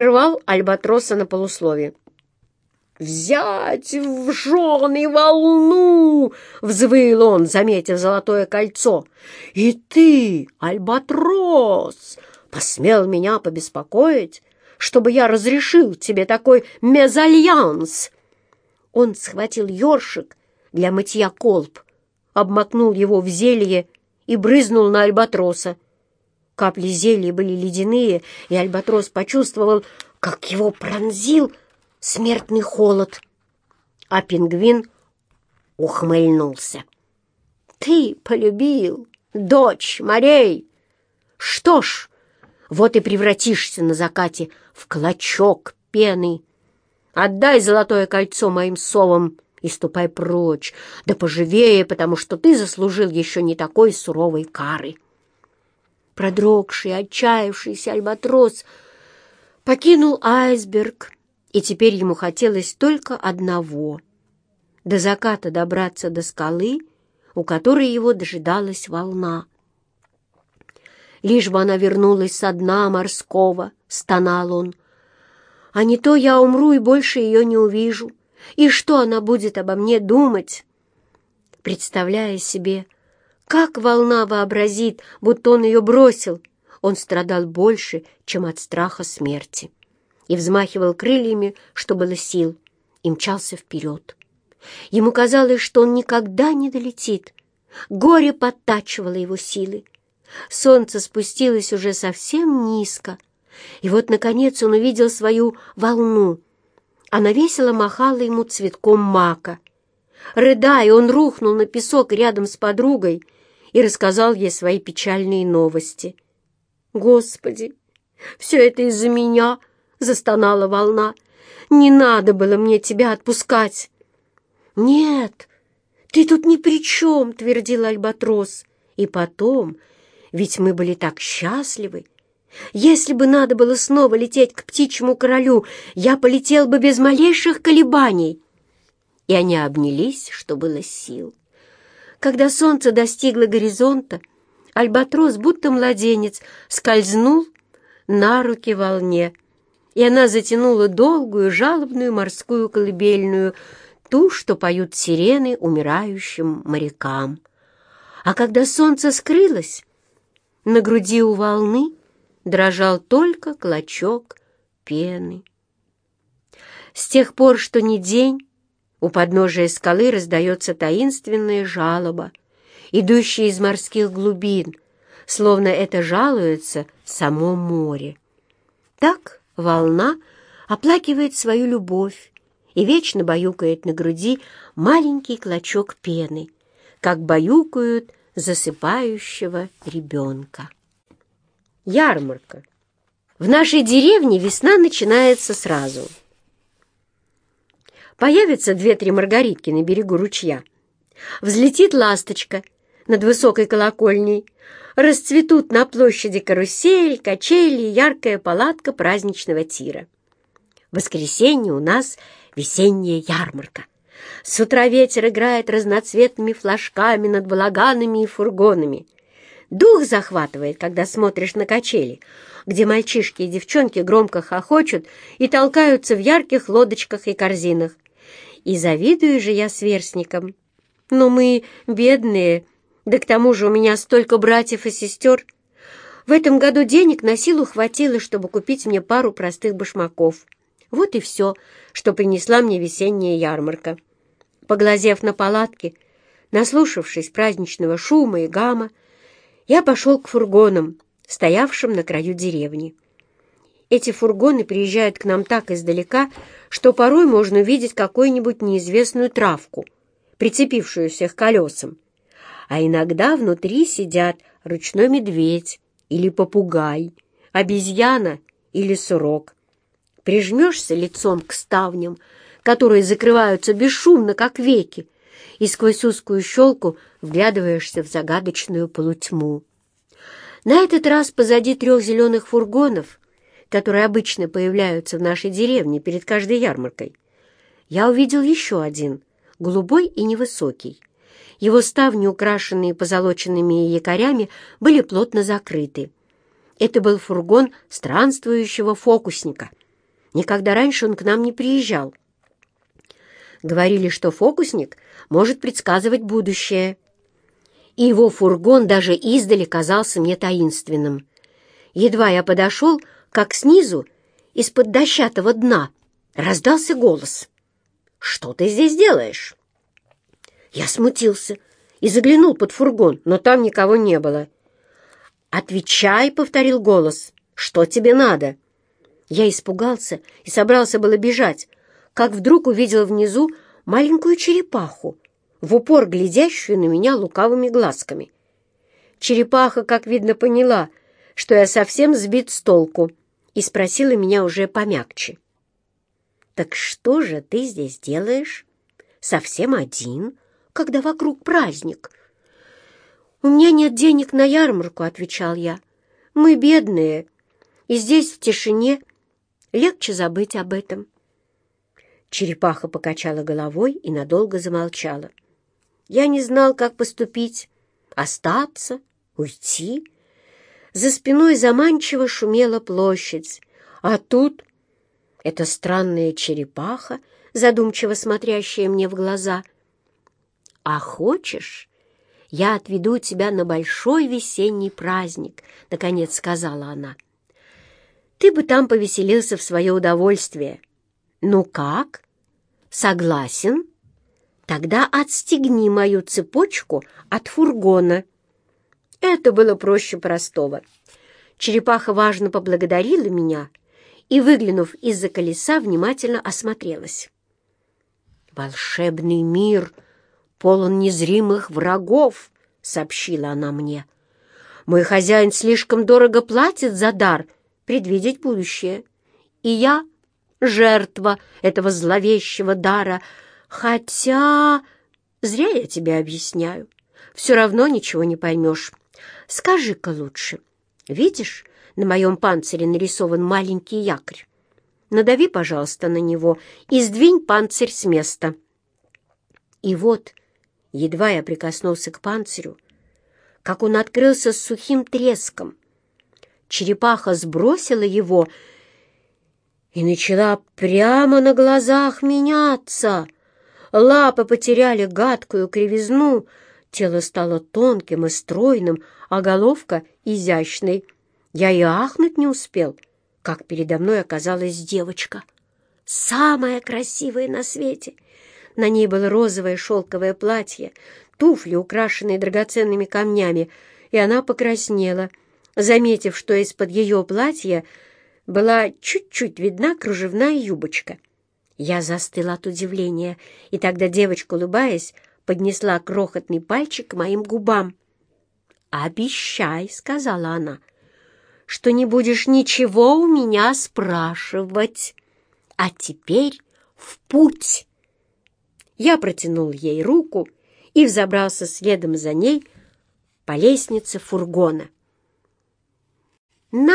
прервал Альбатроса на полуслове. «Взять в жены волну!» — взвыл он, заметив золотое кольцо. «И ты, Альбатрос, посмел меня побеспокоить, чтобы я разрешил тебе такой мезальянс!» Он схватил ёршик для мытья колб, обмакнул его в зелье и брызнул на Альбатроса. Капли зелья были ледяные, и Альбатрос почувствовал, как его пронзил смертный холод. А пингвин ухмыльнулся. «Ты полюбил, дочь морей! Что ж, вот и превратишься на закате в клочок пены. Отдай золотое кольцо моим совам и ступай прочь, да поживее, потому что ты заслужил еще не такой суровой кары. Продрогший, отчаявшийся альбатрос покинул айсберг, и теперь ему хотелось только одного — до заката добраться до скалы, у которой его дожидалась волна. Лишь бы она вернулась со дна морского, стонал он. А не то я умру и больше ее не увижу. И что она будет обо мне думать? Представляя себе, как волна вообразит, будто он ее бросил, он страдал больше, чем от страха смерти, и взмахивал крыльями, что было сил, и мчался вперед. Ему казалось, что он никогда не долетит. Горе подтачивало его силы. Солнце спустилось уже совсем низко, и вот, наконец, он увидел свою волну — она весело махала ему цветком мака. Рыдая, он рухнул на песок рядом с подругой и рассказал ей свои печальные новости. «Господи, все это из-за меня!» — застонала волна. «Не надо было мне тебя отпускать!» «Нет, ты тут ни при чем!» — твердил Альбатрос. «И потом, ведь мы были так счастливы, если бы надо было снова лететь к птичьему королю, я полетел бы без малейших колебаний. И они обнялись, что было сил. Когда солнце достигло горизонта, альбатрос, будто младенец, скользнул на руки волне, и она затянула долгую жалобную морскую колыбельную, ту, что поют сирены умирающим морякам. А когда солнце скрылось, на груди у волны дрожал только клочок пены. С тех пор, что не день, у подножия скалы раздается таинственная жалоба, идущая из морских глубин, словно это жалуется само море. Так волна оплакивает свою любовь и вечно баюкает на груди маленький клочок пены, как баюкают засыпающего ребенка. Ярмарка. В нашей деревне весна начинается сразу. Появятся две-три маргаритки на берегу ручья. Взлетит ласточка над высокой колокольней. Расцветут на площади карусель, качели и яркая палатка праздничного тира. В воскресенье у нас весенняя ярмарка. С утра ветер играет разноцветными флажками над балаганами и фургонами — Дух захватывает, когда смотришь на качели, где мальчишки и девчонки громко хохочут и толкаются в ярких лодочках и корзинах. И завидую же я сверстникам. Но мы бедные, да к тому же у меня столько братьев и сестер. В этом году денег на силу хватило, чтобы купить мне пару простых башмаков. Вот и все, что принесла мне весенняя ярмарка. Поглазев на палатки, наслушавшись праздничного шума и гамма, я пошел к фургонам, стоявшим на краю деревни. Эти фургоны приезжают к нам так издалека, что порой можно увидеть какую-нибудь неизвестную травку, прицепившуюся к колесам. А иногда внутри сидят ручной медведь или попугай, обезьяна или сурок. Прижмешься лицом к ставням, которые закрываются бесшумно, как веки, и сквозь узкую щелку вглядываешься в загадочную полутьму. На этот раз позади трех зеленых фургонов, которые обычно появляются в нашей деревне перед каждой ярмаркой, я увидел еще один, голубой и невысокий. Его ставни, украшенные позолоченными якорями, были плотно закрыты. Это был фургон странствующего фокусника, Никогда раньше он к нам не приезжал. Говорили, что фокусник может предсказывать будущее. И его фургон даже издали казался мне таинственным. Едва я подошел, как снизу, из-под дощатого дна, раздался голос. «Что ты здесь делаешь?» Я смутился и заглянул под фургон, но там никого не было. «Отвечай», — повторил голос, — «что тебе надо?» Я испугался и собрался было бежать, как вдруг увидел внизу маленькую черепаху, в упор глядящую на меня лукавыми глазками. Черепаха, как видно, поняла, что я совсем сбит с толку, и спросила меня уже помягче. «Так что же ты здесь делаешь? Совсем один, когда вокруг праздник?» «У меня нет денег на ярмарку», — отвечал я. «Мы бедные, и здесь, в тишине, легче забыть об этом». Черепаха покачала головой и надолго замолчала. Я не знал, как поступить. Остаться? Уйти? За спиной заманчиво шумела площадь, а тут эта странная черепаха, задумчиво смотрящая мне в глаза. «А хочешь, я отведу тебя на большой весенний праздник», — наконец сказала она. «Ты бы там повеселился в свое удовольствие. Ну как? Согласен? Тогда отстегни мою цепочку от фургона». Это было проще простого. Черепаха важно поблагодарила меня и, выглянув из-за колеса, внимательно осмотрелась. «Волшебный мир!» полон незримых врагов», — сообщила она мне. «Мой хозяин слишком дорого платит за дар предвидеть будущее, и я — жертва этого зловещего дара, хотя... Зря я тебе объясняю, все равно ничего не поймешь. Скажи-ка лучше, видишь, на моем панцире нарисован маленький якорь? Надави, пожалуйста, на него и сдвинь панцирь с места». И вот Едва я прикоснулся к панцирю, как он открылся с сухим треском. Черепаха сбросила его и начала прямо на глазах меняться. Лапы потеряли гадкую кривизну, тело стало тонким и стройным, а головка — изящной. Я и ахнуть не успел, как передо мной оказалась девочка. Самая красивая на свете — на ней было розовое шелковое платье, туфли, украшенные драгоценными камнями, и она покраснела, заметив, что из-под ее платья была чуть-чуть видна кружевная юбочка. Я застыла от удивления, и тогда девочка, улыбаясь, поднесла крохотный пальчик к моим губам. «Обещай», — сказала она, — «что не будешь ничего у меня спрашивать. А теперь в путь!» Я протянул ей руку и взобрался следом за ней по лестнице фургона. На